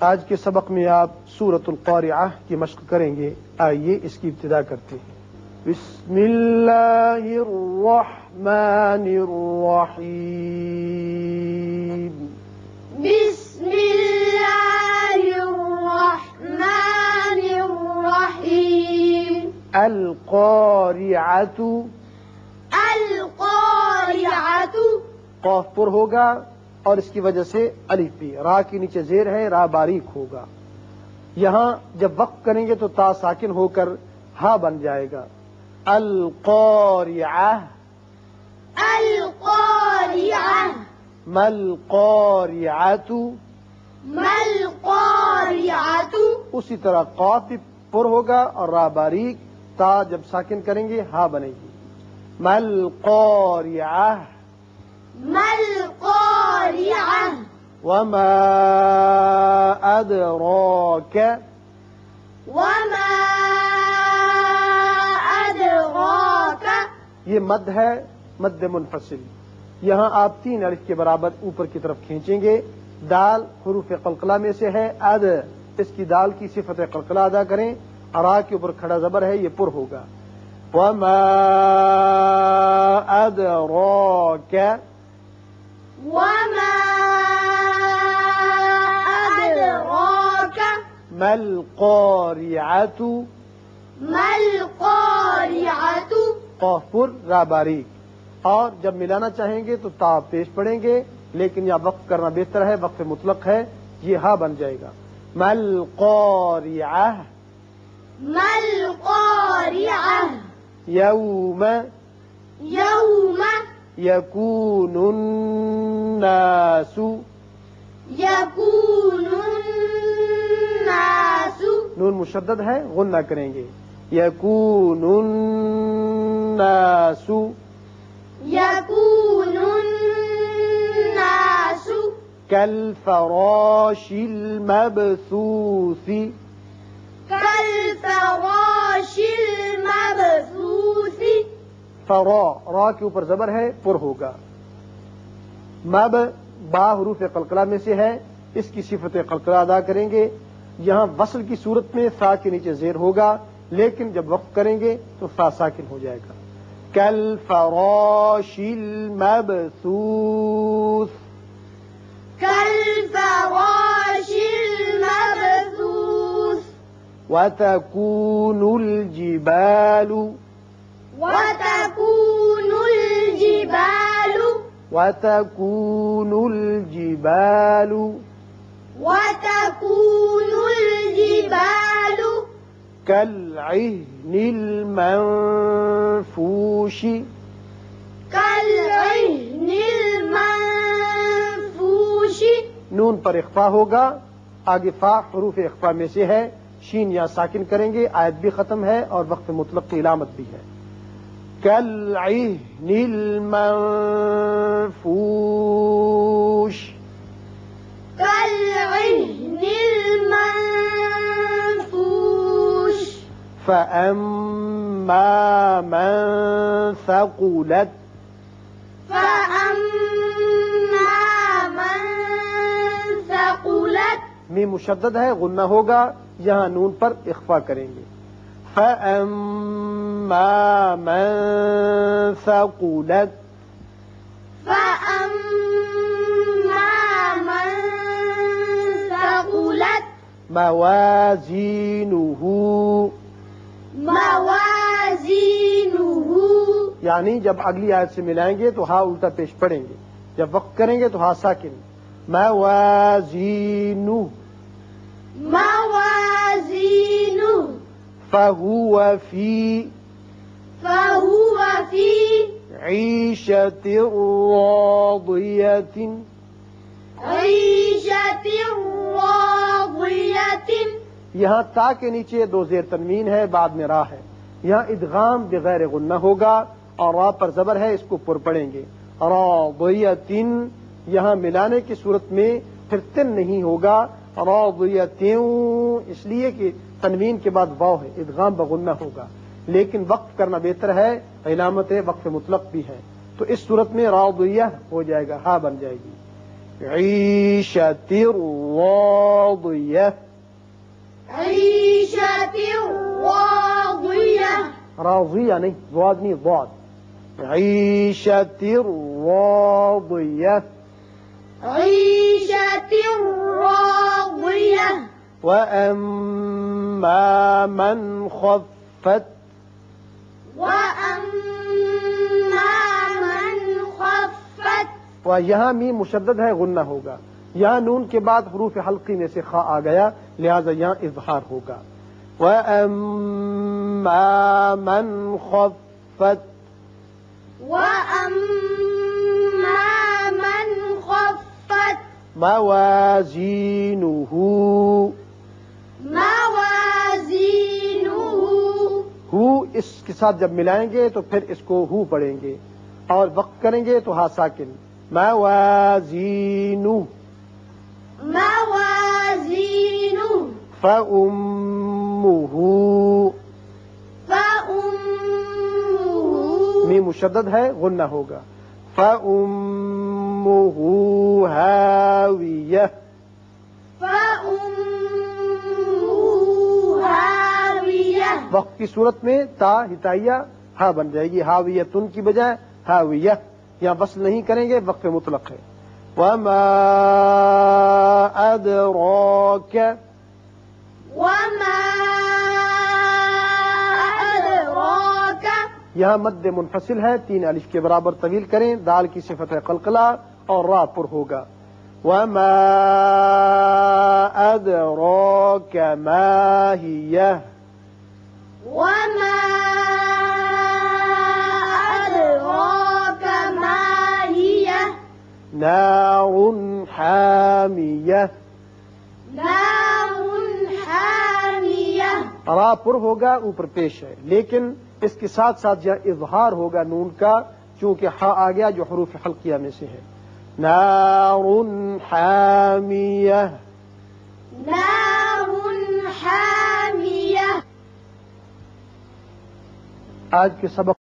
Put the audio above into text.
آج کے سبق میں آپ سورت القارعہ کی مشق کریں گے۔ آئیے اس کی ابتدا کرتے ہیں۔ بسم اللہ الرحمن الرحیم۔ بسم الله الرحمن الرحيم القارعة القارعة قاف پر ہوگا۔ اور اس کی وجہ سے الف بھی را کے نیچے زیر ہے را باریک ہوگا۔ یہاں جب وقت کریں گے تو تا ساکن ہو کر ہا بن جائے گا۔ القارعہ۔ القارعة مل القارعة اسی طرح بھی پر ہوگا اور را باریک تا جب ساکن کریں گے ہا بنے گی۔ مل قارعہ۔ ما القارعة وما أدراك وما أدراك یہ مد ہے مد منفصل۔ یہاں آپ تین الف کے برابر اوپر کی طرف کھینچیں گے۔ دال حروف قلقلہ میں سے ہے۔ اد اس کی دال کی صفت قلقلہ ادا کریں۔ ارا کے اوپر کھڑا زبر ہے یہ پر ہوگا۔ وما أدراك وما ما القارعة؟ ما القارعة؟ قاف پر را باریک اور جب ملانا چاہیں گے تو تا پیش پڑیں گے لیکن یہاں وقف کرنا بہتر ہے وقف مطلق ہے یہ ہا بن جائے گا. مل قارعہ ما القارعة؟ یوم یکون الناس. نون مشدد ہے غنہ کریں گے۔ یکون الناس يكون الناس كالفراش المبثوث كالفراش المبثوث فرا را کے اوپر زبر ہے پر ہوگا۔ مب با حروف قلقلہ میں سے ہے اس کی صفت قلقلہ ادا کریں گے۔ یہاں وصل کی صورت میں فا کے نیچے زیر ہوگا لیکن جب وقف کریں گے تو فا ساکن ہو جائے گا۔ کل فراش المبثوث۔ كالفراش المبثوث۔ وتكون الجبال۔ وتكون الجبال۔ وتكون الجبال وتكون الجبال كالعهن المنفوش كالعهن المنفوش نون پر اخفا ہوگا آگے فا حروف اخفا میں سے ہے شین یا ساکن کریں گے آیت بھی ختم ہے اور وقت مطلق کی علامت بھی ہے۔ كالعهن المنفوش. كالعهن المنفوش. فأما من ثقلت فأما من ثقلت می مشدد ہے غنہ ہوگا یہاں نون پر اخفا کریں گے۔ فأما من ثقلت فأما من ثقلت موازينه موازينه یعنی جب اگلی آیت سے ملائیں گے تو ہا الٹا پیش پڑیں گے جب وقت کریں گے تو ہا ساکن موازینو موازينه فهو في فهو في عيشة راضية عيشة راضية یہاں تا کے نیچے دو زیر تنوین ہے بعد میں راہ ہے۔ یہاں ادغام بغیر غنہ ہوگا اور را پر زبر ہے اس کو پر پڑیں گے۔ راضیتن یہاں ملانے کی صورت میں پھر تن نہیں ہوگا۔ راضیتن اس لیے کہ تنوین کے بعد واو ہے ادغام بغنہ ہوگا۔ لیکن وقف کرنا بہتر ہے علامت وقف مطلق بھی ہے۔ تو اس صورت میں راضیہ ہو جائے گا ہا بن جائے گی۔ عیشت راضیہ۔ عيشة راضية راضية نہیں ضاد نہیں ضاد عيشة راضية عيشة راضية. وأما من خفت وأما من خفت. و یہاں می مشدد ہے غنہ ہوگا۔ یہاں نون کے بعد حروف حلقی میں سے خا آ گیا لہذا یہاں اظہار ہوگا۔ وَأَمَّا مَنْ خَفَّتْ وأما من خفت موازينه موازينه ہو اس کے ساتھ جب ملائیں گے تو پھر اس کو ہو پڑھیں گے اور وقت کریں گے تو ہا ساکن موازینو موازينه فأمه فأمه می مشدد ہے غنہ ہوگا۔ فأمه هاوية فأمه هاوية وقت کی صورت میں تا ہتائیہ ہا بن جائے گی۔ ہاویتن کی بجائے ہاویہ۔ یہاں وصل نہیں کریں گے وقف مطلق ہے۔ وما أدراك وما أدراك یہاں مد منفصل ہے تین الف کے برابر طویل کریں۔ دال کی صفت ہے قلقلہ۔ اور را پر ہوگا۔ وما أدراك ما هي وما أدراك ما هي نار حامية۔ نار حامية۔ را پر ہوگا اوپر پیش ہے۔ لیکن اس کے ساتھ ساتھ یہاں اظہار ہوگا نون کا چونکہ ہا آ گیا جو حروف حلقیہ میں سے ہے۔ نار حامية. نار حامية. آج کے سبق